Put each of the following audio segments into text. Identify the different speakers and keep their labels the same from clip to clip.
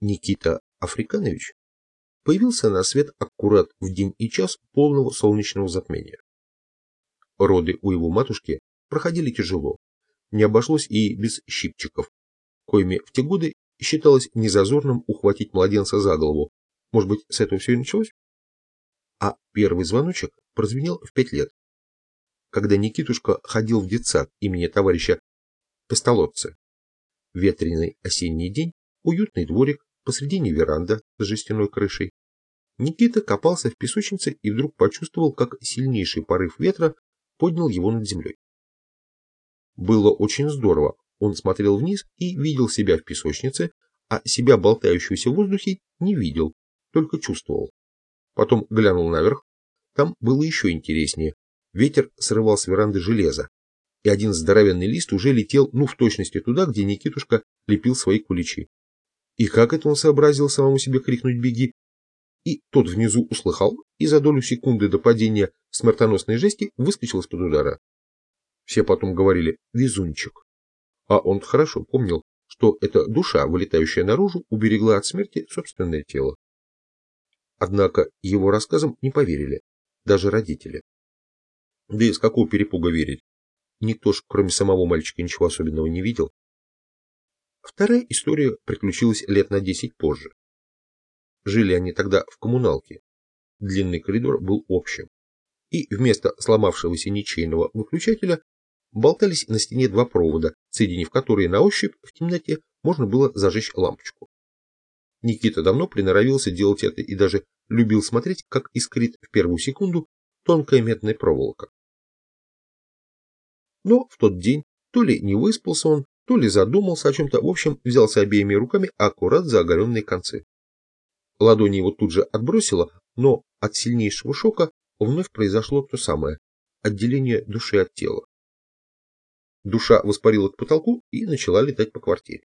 Speaker 1: Никита Африканович появился на свет аккурат в день и час полного солнечного затмения. Роды у его матушки проходили тяжело, не обошлось и без щипчиков, коими в те годы считалось незазорным ухватить младенца за голову. Может быть, с этого все и началось? А первый звоночек прозвенел в пять лет, когда Никитушка ходил в детсад имени товарища Пестолотца. Ветреный осенний день, уютный дворик, посредине веранда с жестяной крышей. Никита копался в песочнице и вдруг почувствовал, как сильнейший порыв ветра поднял его над землей. Было очень здорово. Он смотрел вниз и видел себя в песочнице, а себя, болтающуюся в воздухе, не видел, только чувствовал. Потом глянул наверх. Там было еще интереснее. Ветер срывал с веранды железо, и один здоровенный лист уже летел, ну, в точности туда, где Никитушка лепил свои куличи. И как это он сообразил самому себе крикнуть «беги»? И тот внизу услыхал, и за долю секунды до падения смертоносной жести выскочил из-под удара. Все потом говорили «везунчик». А он хорошо помнил, что эта душа, вылетающая наружу, уберегла от смерти собственное тело. Однако его рассказам не поверили, даже родители. Да из какого перепуга верить? Никто ж, кроме самого мальчика, ничего особенного не видел. Вторая история приключилась лет на десять позже. Жили они тогда в коммуналке. Длинный коридор был общим. И вместо сломавшегося ничейного выключателя болтались на стене два провода, соединив которые на ощупь в темноте можно было зажечь лампочку. Никита давно приноровился делать это и даже любил смотреть, как искрит в первую секунду тонкая медная проволока. Но в тот день то ли не выспался он, то ли задумался о чем-то, в общем, взялся обеими руками аккурат за оголенные концы. Ладони его тут же отбросило, но от сильнейшего шока вновь произошло то самое – отделение души от тела. Душа воспарила к потолку и начала летать по квартире.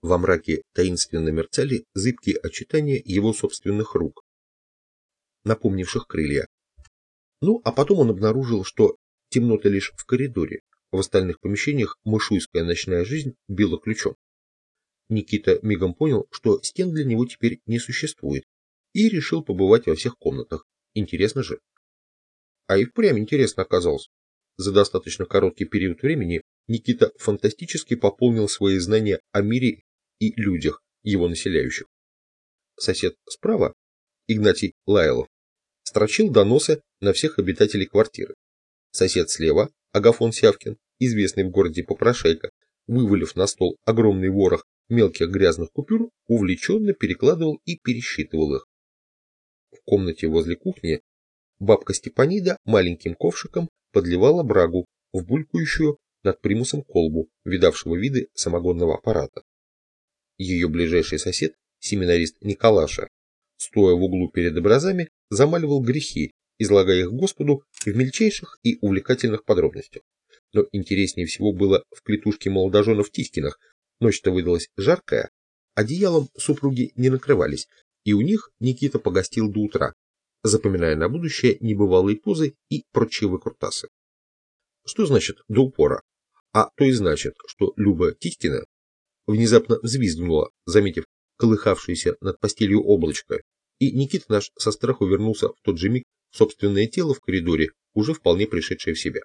Speaker 1: Во мраке таинственно мерцали зыбкие очитания его собственных рук, напомнивших крылья. Ну, а потом он обнаружил, что темнота лишь в коридоре, в остальных помещениях мышуйская ночная жизнь била ключом. Никита мигом понял, что стен для него теперь не существует, и решил побывать во всех комнатах. Интересно же. А и впрямь интересно оказалось. За достаточно короткий период времени Никита фантастически пополнил свои знания о мире и людях, его населяющих. Сосед справа, Игнатий Лайлов, строчил доносы на всех обитателей квартиры. Сосед слева, Агафон Сявкин, известный в городе попрошайка, вывалив на стол огромный ворох мелких грязных купюр, увлеченно перекладывал и пересчитывал их. В комнате возле кухни бабка Степанида маленьким ковшиком подливала брагу в булькающую над примусом колбу, видавшего виды самогонного аппарата. Ее ближайший сосед, семинарист Николаша, стоя в углу перед образами, замаливал грехи, излагая их Господу в мельчайших и увлекательных подробностях. Но интереснее всего было в клетушке молодоженов Тискинах. Ночь-то выдалась жаркая, одеялом супруги не накрывались, и у них Никита погостил до утра, запоминая на будущее небывалые позы и прочие выкрутасы. Что значит до упора? А то и значит, что Люба Тискина внезапно взвизгнула, заметив колыхавшееся над постелью облачко, и Никита наш со страху вернулся в тот же миг в собственное тело в коридоре, уже вполне пришедшее в себя.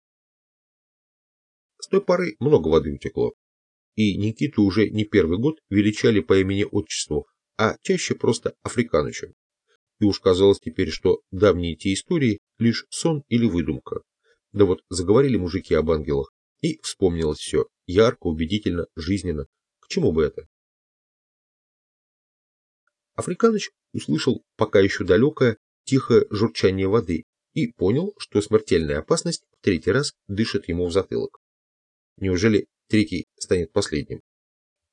Speaker 1: С той поры много воды утекло, и Никиту уже не первый год величали по имени-отчеству, а чаще просто Африканычем. И уж казалось теперь, что давние те истории лишь сон или выдумка. Да вот заговорили мужики об ангелах, и вспомнилось все, ярко, убедительно, жизненно. К чему бы это? Африканыч услышал пока еще далекое, тихое журчание воды и понял, что смертельная опасность в третий раз дышит ему в затылок. Неужели третий станет последним?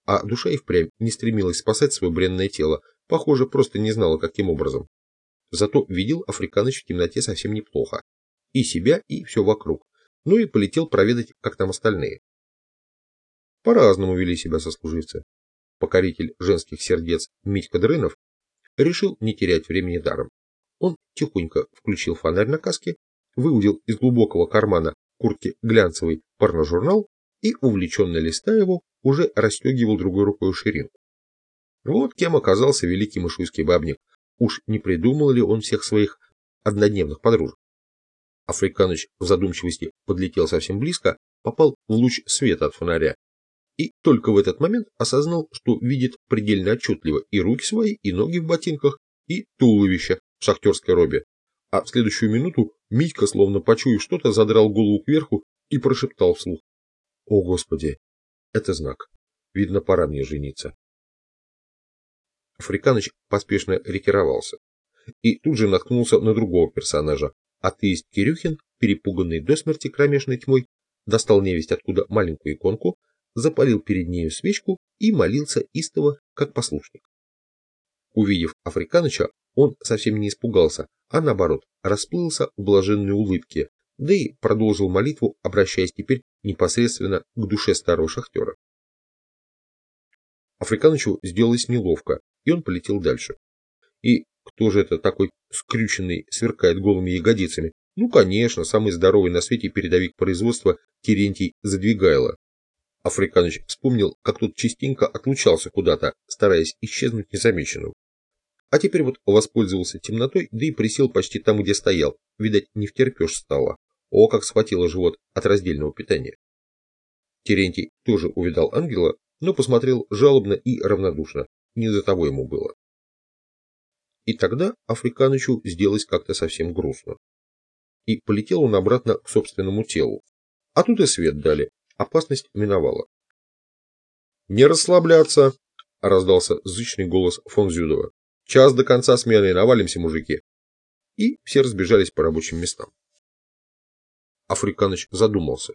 Speaker 1: А душа и впрямь не стремилась спасать свое бренное тело, похоже, просто не знала, каким образом. Зато видел Африканыч в темноте совсем неплохо. И себя, и все вокруг. Ну и полетел проведать, как там остальные. По-разному вели себя сослуживцы. Покоритель женских сердец Митька Дрынов решил не терять времени даром. Он тихонько включил фонарь на каске, выудил из глубокого кармана куртки глянцевый порножурнал и, увлеченно листая его, уже расстегивал другой рукой ширинку. Вот кем оказался великий мышуйский бабник. Уж не придумал ли он всех своих однодневных подружек? Африканыч в задумчивости подлетел совсем близко, попал в луч света от фонаря и только в этот момент осознал, что видит предельно отчетливо и руки свои, и ноги в ботинках, и туловище в шахтерской робе. А в следующую минуту Митька, словно почуяв что-то, задрал голову кверху и прошептал вслух. «О, Господи! Это знак. Видно, пора мне жениться». Африканыч поспешно ретировался и тут же наткнулся на другого персонажа. Атеист Кирюхин, перепуганный до смерти кромешной тьмой, достал невесть откуда маленькую иконку, запалил перед нею свечку и молился истово, как послушник. Увидев Африканыча, он совсем не испугался, а наоборот, расплылся в блаженной улыбке, да и продолжил молитву, обращаясь теперь непосредственно к душе старого шахтера. Африканычу сделалось неловко, и он полетел дальше. И кто же это такой скрюченный, сверкает голыми ягодицами? Ну, конечно, самый здоровый на свете передовик производства Терентий Задвигайло. Африканыч вспомнил, как тот частенько отлучался куда-то, стараясь исчезнуть незамеченным. А теперь вот воспользовался темнотой, да и присел почти там, где стоял. Видать, не втерпешь стало. О, как схватило живот от раздельного питания. Терентий тоже увидал ангела, но посмотрел жалобно и равнодушно. Не до того ему было. И тогда Африканычу сделалось как-то совсем грустно. И полетел он обратно к собственному телу. А тут и свет дали, Опасность миновала. «Не расслабляться!» – раздался зычный голос фон Зюдова. «Час до конца смены, навалимся, мужики!» И все разбежались по рабочим местам. Африканыч задумался.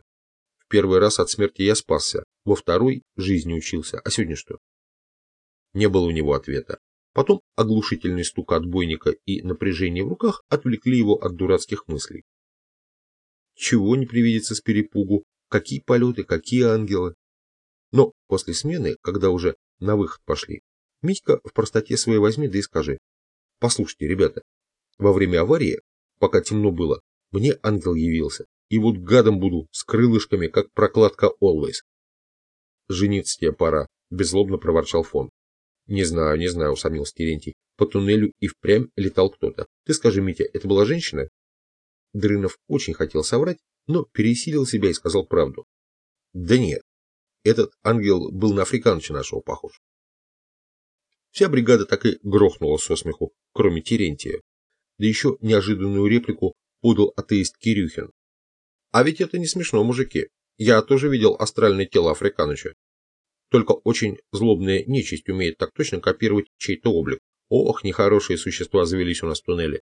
Speaker 1: В первый раз от смерти я спасся, во второй жизни учился, а сегодня что? Не было у него ответа. Потом оглушительный стук отбойника и напряжение в руках отвлекли его от дурацких мыслей. Чего не привидится с перепугу, какие полеты, какие ангелы. Но после смены, когда уже на выход пошли, Митька в простоте своей возьми да и скажи. Послушайте, ребята, во время аварии, пока темно было, мне ангел явился, и вот гадом буду с крылышками, как прокладка Always. Жениться тебе пора, беззлобно проворчал фон. Не знаю, не знаю, усомнился Терентий. По туннелю и впрямь летал кто-то. Ты скажи, Митя, это была женщина? Дрынов очень хотел соврать, но пересилил себя и сказал правду. Да нет, этот ангел был на африканча нашего похож. Вся бригада так и грохнула со смеху, кроме Терентия. Да еще неожиданную реплику подал атеист Кирюхин. А ведь это не смешно, мужики. Я тоже видел астральное тело Африканыча. Только очень злобная нечисть умеет так точно копировать чей-то облик. Ох, нехорошие существа завелись у нас в туннеле.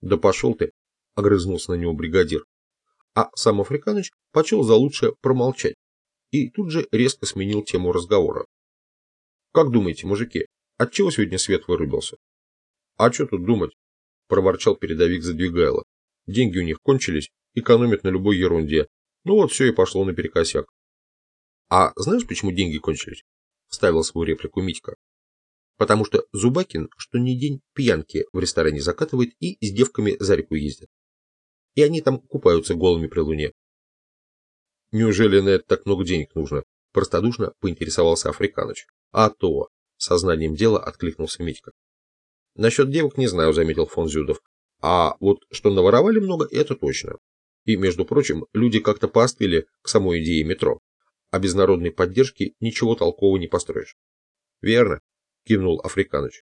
Speaker 1: Да пошел ты, огрызнулся на него бригадир а сам Африканыч почел за лучшее промолчать и тут же резко сменил тему разговора. «Как думаете, мужики, отчего сегодня свет вырубился?» «А что тут думать?» – проворчал передовик Задвигайло. «Деньги у них кончились, экономят на любой ерунде. Ну вот все и пошло наперекосяк». «А знаешь, почему деньги кончились?» – вставил свою реплику Митька. «Потому что Зубакин, что ни день, пьянки в ресторане закатывает и с девками за реку ездит и они там купаются голыми при луне. Неужели на это так много денег нужно? Простодушно поинтересовался Африканыч. А то, сознанием дела откликнулся Митька. Насчет девок не знаю, заметил фон Зюдов. А вот что наворовали много, это точно. И, между прочим, люди как-то поостыли к самой идее метро. А без народной поддержки ничего толкового не построишь. Верно, кивнул Африканыч.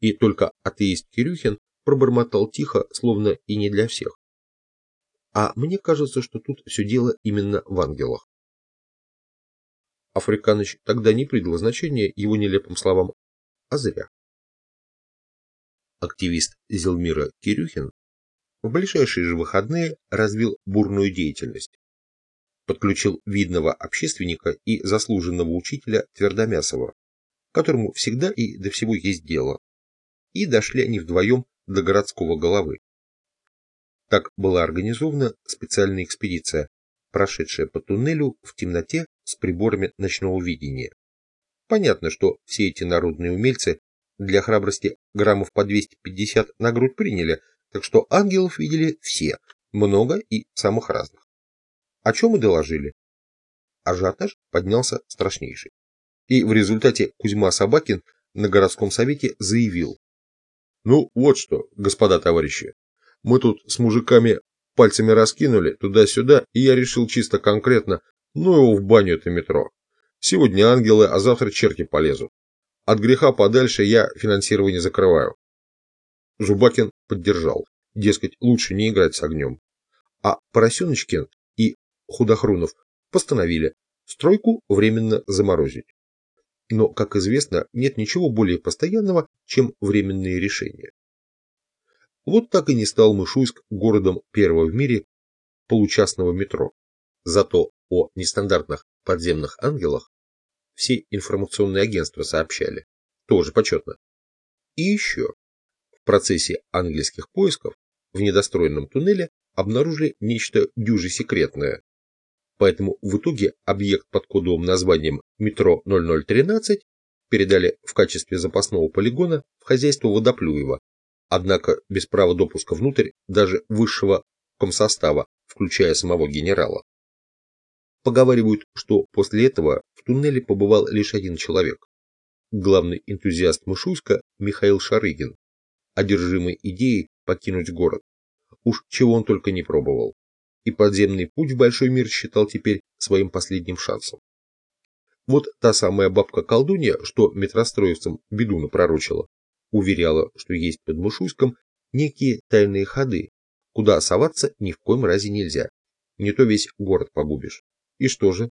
Speaker 1: И только атеист Кирюхин пробормотал тихо, словно и не для всех. А мне кажется, что тут все дело именно в ангелах. Африканыч тогда не придал значения его нелепым словам, а зря. Активист Зелмира Кирюхин в ближайшие же выходные развил бурную деятельность. Подключил видного общественника и заслуженного учителя Твердомясова, которому всегда и до всего есть дело. И дошли они вдвоем до городского головы. Так была организована специальная экспедиция, прошедшая по туннелю в темноте с приборами ночного видения. Понятно, что все эти народные умельцы для храбрости граммов по 250 на грудь приняли, так что ангелов видели все, много и самых разных. О чем и доложили. Ажиотаж поднялся страшнейший. И в результате Кузьма Собакин на городском совете заявил. Ну вот что, господа товарищи, мы тут с мужиками пальцами раскинули туда-сюда, и я решил чисто конкретно, ну его в баню это метро. Сегодня ангелы, а завтра черти полезут. От греха подальше я финансирование закрываю. Жубакин поддержал. Дескать, лучше не играть с огнем. А Поросеночкин и Худохрунов постановили стройку временно заморозить. Но, как известно, нет ничего более постоянного, чем временные решения. Вот так и не стал Мышуйск городом первого в мире получастного метро. Зато о нестандартных подземных ангелах все информационные агентства сообщали. Тоже почетно. И еще. Процессе ангельских поисков в недостроенном туннеле обнаружили нечто дюже секретное. Поэтому в итоге объект под кодовым названием «Метро 0013» передали в качестве запасного полигона в хозяйство Водоплюева, однако без права допуска внутрь даже высшего комсостава, включая самого генерала. Поговаривают, что после этого в туннеле побывал лишь один человек. Главный энтузиаст Мышуйска Михаил Шарыгин, одержимый идеей покинуть город. Уж чего он только не пробовал. И подземный путь в большой мир считал теперь своим последним шансом. Вот та самая бабка-колдунья, что метростроевцам беду напророчила, уверяла, что есть под Мышуйском некие тайные ходы, куда соваться ни в коем разе нельзя. Не то весь город погубишь. И что же?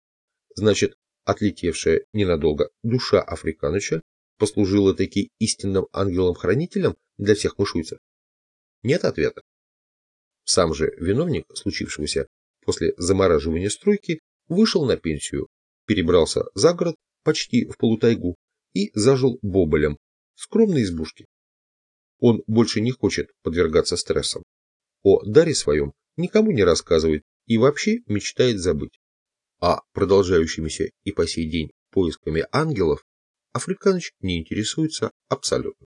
Speaker 1: Значит, отлетевшая ненадолго душа Африканыча послужила таки истинным ангелом-хранителем для всех мышуйцев? Нет ответа. Сам же виновник случившегося после замораживания стройки вышел на пенсию, перебрался за город почти в полутайгу и зажил боболем в скромной избушке. Он больше не хочет подвергаться стрессам. О даре своем никому не рассказывает и вообще мечтает забыть. А продолжающимися и по сей день поисками ангелов Африканыч не интересуется абсолютно.